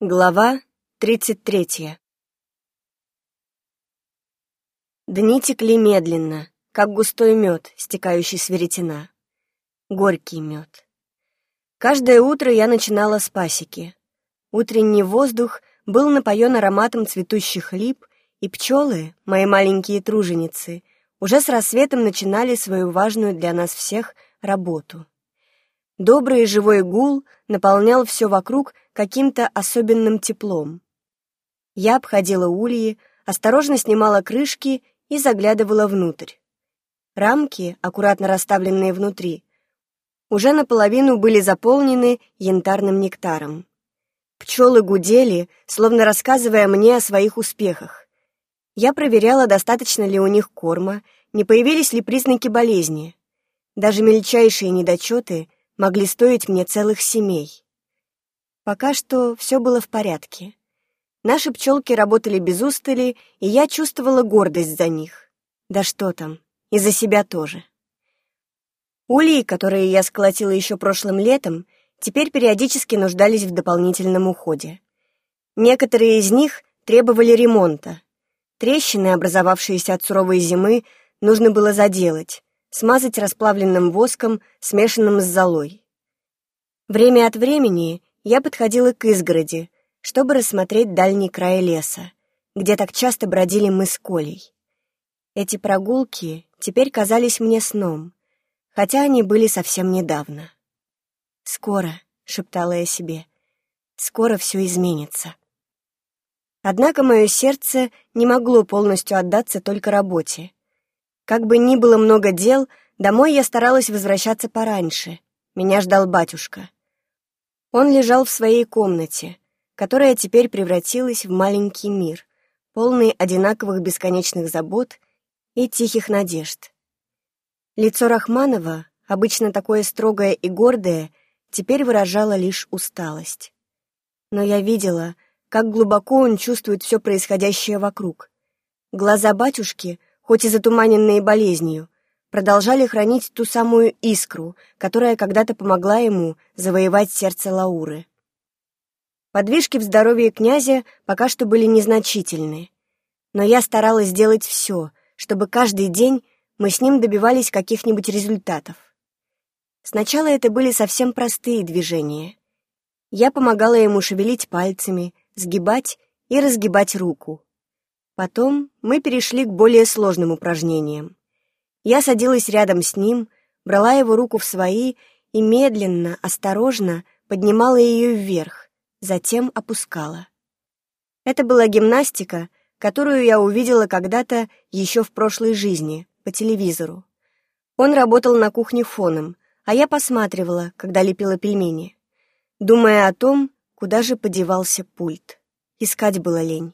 Глава тридцать третья Дни текли медленно, как густой мед, стекающий с веретена. Горький мед. Каждое утро я начинала с пасеки. Утренний воздух был напоен ароматом цветущих лип, и пчелы, мои маленькие труженицы, уже с рассветом начинали свою важную для нас всех работу. Добрый и живой гул наполнял все вокруг каким-то особенным теплом. Я обходила ульи, осторожно снимала крышки и заглядывала внутрь. Рамки, аккуратно расставленные внутри, уже наполовину были заполнены янтарным нектаром. Пчелы гудели, словно рассказывая мне о своих успехах. Я проверяла, достаточно ли у них корма, не появились ли признаки болезни. Даже мельчайшие недочеты могли стоить мне целых семей. Пока что все было в порядке. Наши пчелки работали без устали, и я чувствовала гордость за них. Да что там, и за себя тоже. Ульи, которые я сколотила еще прошлым летом, теперь периодически нуждались в дополнительном уходе. Некоторые из них требовали ремонта. Трещины, образовавшиеся от суровой зимы, нужно было заделать, смазать расплавленным воском, смешанным с золой. Время от времени я подходила к изгороди, чтобы рассмотреть дальний край леса, где так часто бродили мы с Колей. Эти прогулки теперь казались мне сном, хотя они были совсем недавно. «Скоро», — шептала я себе, — «скоро все изменится». Однако мое сердце не могло полностью отдаться только работе. Как бы ни было много дел, домой я старалась возвращаться пораньше. Меня ждал батюшка. Он лежал в своей комнате, которая теперь превратилась в маленький мир, полный одинаковых бесконечных забот и тихих надежд. Лицо Рахманова, обычно такое строгое и гордое, теперь выражало лишь усталость. Но я видела, как глубоко он чувствует все происходящее вокруг. Глаза батюшки — хоть и затуманенные болезнью, продолжали хранить ту самую искру, которая когда-то помогла ему завоевать сердце Лауры. Подвижки в здоровье князя пока что были незначительны, но я старалась сделать все, чтобы каждый день мы с ним добивались каких-нибудь результатов. Сначала это были совсем простые движения. Я помогала ему шевелить пальцами, сгибать и разгибать руку. Потом мы перешли к более сложным упражнениям. Я садилась рядом с ним, брала его руку в свои и медленно, осторожно поднимала ее вверх, затем опускала. Это была гимнастика, которую я увидела когда-то еще в прошлой жизни, по телевизору. Он работал на кухне фоном, а я посматривала, когда лепила пельмени, думая о том, куда же подевался пульт. Искать было лень.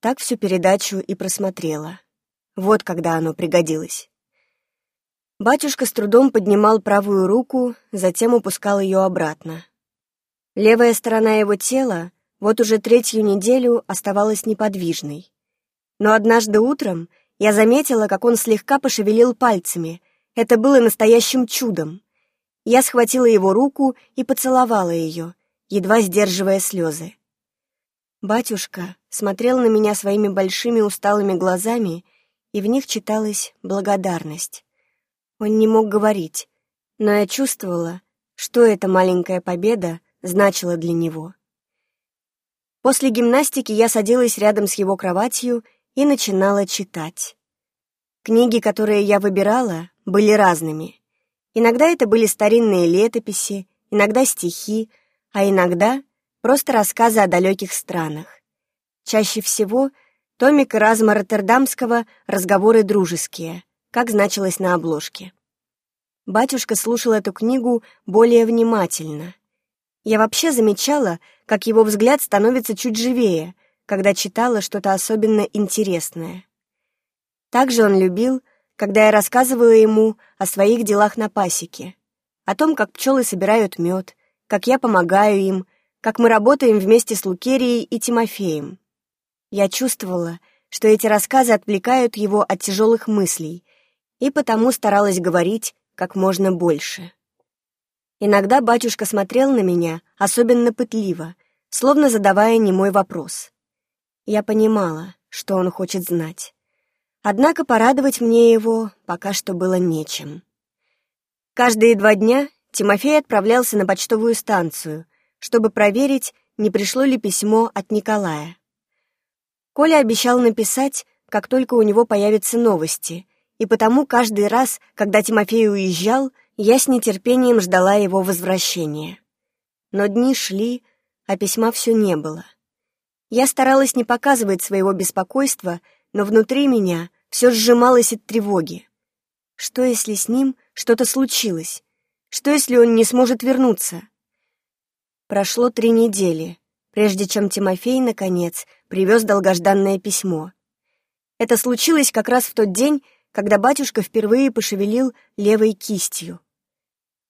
Так всю передачу и просмотрела. Вот когда оно пригодилось. Батюшка с трудом поднимал правую руку, затем упускал ее обратно. Левая сторона его тела вот уже третью неделю оставалась неподвижной. Но однажды утром я заметила, как он слегка пошевелил пальцами. Это было настоящим чудом. Я схватила его руку и поцеловала ее, едва сдерживая слезы. Батюшка смотрел на меня своими большими усталыми глазами, и в них читалась благодарность. Он не мог говорить, но я чувствовала, что эта маленькая победа значила для него. После гимнастики я садилась рядом с его кроватью и начинала читать. Книги, которые я выбирала, были разными. Иногда это были старинные летописи, иногда стихи, а иногда просто рассказы о далеких странах. Чаще всего томик Разма Роттердамского «Разговоры дружеские», как значилось на обложке. Батюшка слушал эту книгу более внимательно. Я вообще замечала, как его взгляд становится чуть живее, когда читала что-то особенно интересное. Также он любил, когда я рассказывала ему о своих делах на пасеке, о том, как пчелы собирают мед, как я помогаю им, как мы работаем вместе с Лукерией и Тимофеем. Я чувствовала, что эти рассказы отвлекают его от тяжелых мыслей, и потому старалась говорить как можно больше. Иногда батюшка смотрел на меня особенно пытливо, словно задавая немой вопрос. Я понимала, что он хочет знать. Однако порадовать мне его пока что было нечем. Каждые два дня Тимофей отправлялся на почтовую станцию, чтобы проверить, не пришло ли письмо от Николая. Коля обещал написать, как только у него появятся новости, и потому каждый раз, когда Тимофей уезжал, я с нетерпением ждала его возвращения. Но дни шли, а письма все не было. Я старалась не показывать своего беспокойства, но внутри меня все сжималось от тревоги. Что, если с ним что-то случилось? Что, если он не сможет вернуться? Прошло три недели, прежде чем Тимофей, наконец, привез долгожданное письмо. Это случилось как раз в тот день, когда батюшка впервые пошевелил левой кистью.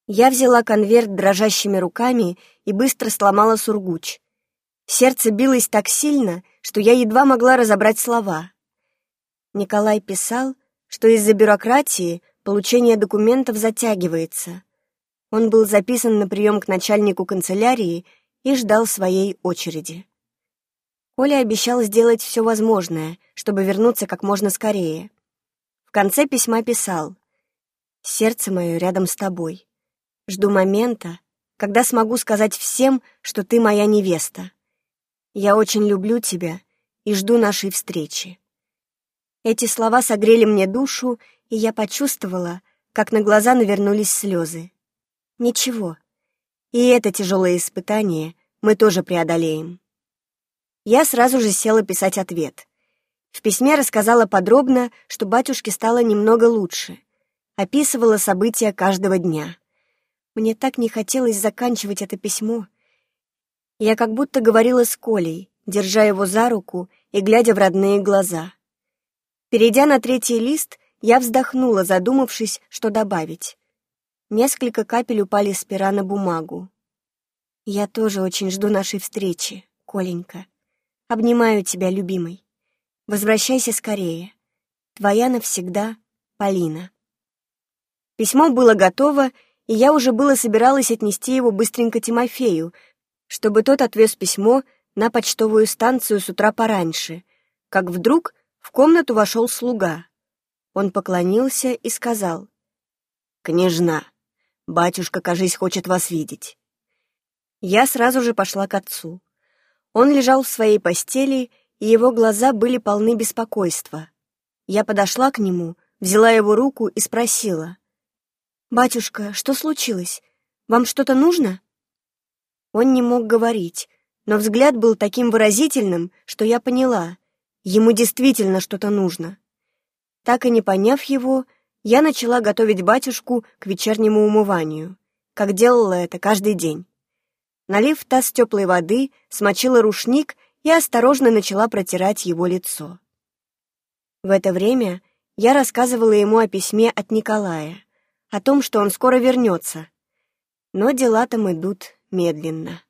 Я взяла конверт дрожащими руками и быстро сломала сургуч. Сердце билось так сильно, что я едва могла разобрать слова. Николай писал, что из-за бюрократии получение документов затягивается. Он был записан на прием к начальнику канцелярии и ждал своей очереди. Коля обещал сделать все возможное, чтобы вернуться как можно скорее. В конце письма писал «Сердце мое рядом с тобой. Жду момента, когда смогу сказать всем, что ты моя невеста. Я очень люблю тебя и жду нашей встречи». Эти слова согрели мне душу, и я почувствовала, как на глаза навернулись слезы. Ничего. И это тяжелое испытание мы тоже преодолеем. Я сразу же села писать ответ. В письме рассказала подробно, что батюшке стало немного лучше. Описывала события каждого дня. Мне так не хотелось заканчивать это письмо. Я как будто говорила с Колей, держа его за руку и глядя в родные глаза. Перейдя на третий лист, я вздохнула, задумавшись, что добавить. Несколько капель упали с пера на бумагу. «Я тоже очень жду нашей встречи, Коленька. Обнимаю тебя, любимый. Возвращайся скорее. Твоя навсегда, Полина». Письмо было готово, и я уже было собиралась отнести его быстренько Тимофею, чтобы тот отвез письмо на почтовую станцию с утра пораньше, как вдруг в комнату вошел слуга. Он поклонился и сказал, «Княжна, Батюшка, кажись, хочет вас видеть. Я сразу же пошла к отцу. Он лежал в своей постели, и его глаза были полны беспокойства. Я подошла к нему, взяла его руку и спросила. «Батюшка, что случилось? Вам что-то нужно?» Он не мог говорить, но взгляд был таким выразительным, что я поняла. Ему действительно что-то нужно. Так и не поняв его, я начала готовить батюшку к вечернему умыванию, как делала это каждый день. Налив в таз теплой воды, смочила рушник и осторожно начала протирать его лицо. В это время я рассказывала ему о письме от Николая, о том, что он скоро вернется. Но дела там идут медленно.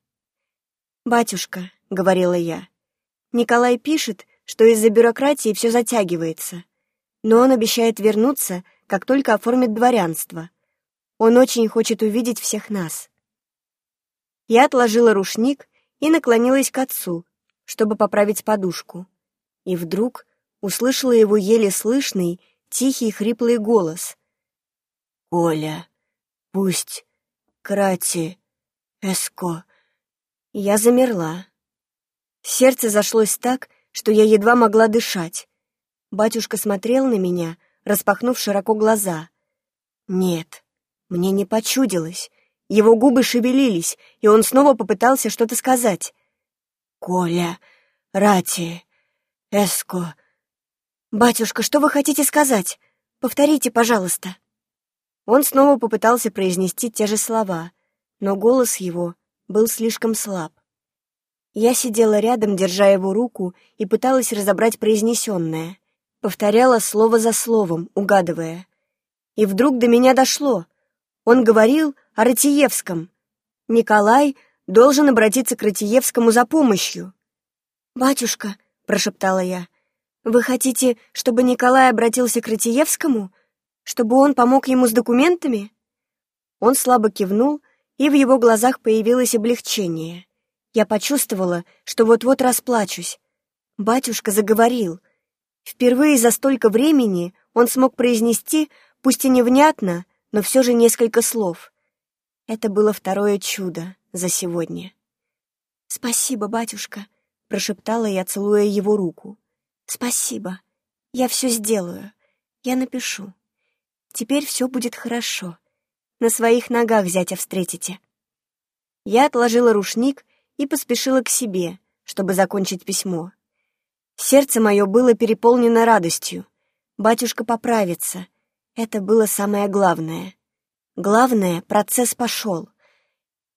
«Батюшка», — говорила я, — «Николай пишет, что из-за бюрократии все затягивается, но он обещает вернуться, как только оформит дворянство. Он очень хочет увидеть всех нас. Я отложила рушник и наклонилась к отцу, чтобы поправить подушку. И вдруг услышала его еле слышный, тихий, хриплый голос. «Коля, пусть крати эско». Я замерла. Сердце зашлось так, что я едва могла дышать. Батюшка смотрел на меня — распахнув широко глаза. Нет, мне не почудилось. Его губы шевелились, и он снова попытался что-то сказать. «Коля, Рати, Эско...» «Батюшка, что вы хотите сказать? Повторите, пожалуйста». Он снова попытался произнести те же слова, но голос его был слишком слаб. Я сидела рядом, держа его руку, и пыталась разобрать произнесенное повторяла слово за словом, угадывая. И вдруг до меня дошло. Он говорил о Ратиевском. Николай должен обратиться к Ратиевскому за помощью. «Батюшка», — прошептала я, — «вы хотите, чтобы Николай обратился к Ратиевскому? Чтобы он помог ему с документами?» Он слабо кивнул, и в его глазах появилось облегчение. Я почувствовала, что вот-вот расплачусь. Батюшка заговорил. Впервые за столько времени он смог произнести, пусть и невнятно, но все же несколько слов. Это было второе чудо за сегодня. «Спасибо, батюшка», — прошептала я, целуя его руку. «Спасибо. Я все сделаю. Я напишу. Теперь все будет хорошо. На своих ногах зятя встретите». Я отложила рушник и поспешила к себе, чтобы закончить письмо. Сердце мое было переполнено радостью. Батюшка поправится. Это было самое главное. Главное, процесс пошел.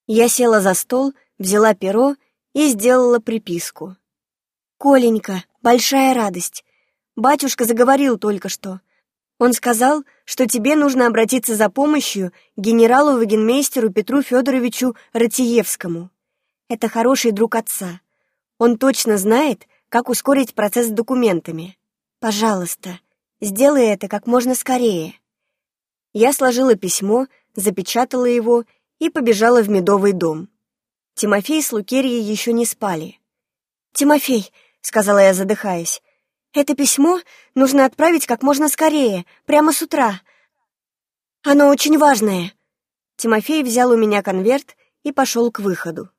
Я села за стол, взяла перо и сделала приписку. «Коленька, большая радость. Батюшка заговорил только что. Он сказал, что тебе нужно обратиться за помощью генералу-вагенмейстеру Петру Федоровичу Ратиевскому. Это хороший друг отца. Он точно знает, как ускорить процесс с документами. Пожалуйста, сделай это как можно скорее. Я сложила письмо, запечатала его и побежала в медовый дом. Тимофей с Лукерьей еще не спали. «Тимофей», — сказала я, задыхаясь, — «это письмо нужно отправить как можно скорее, прямо с утра. Оно очень важное». Тимофей взял у меня конверт и пошел к выходу.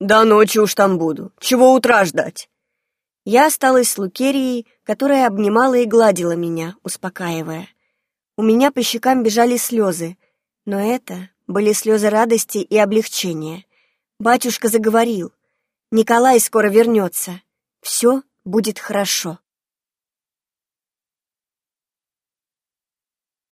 «До ночи уж там буду. Чего утра ждать?» Я осталась с Лукерией, которая обнимала и гладила меня, успокаивая. У меня по щекам бежали слезы, но это были слезы радости и облегчения. Батюшка заговорил. «Николай скоро вернется. Все будет хорошо».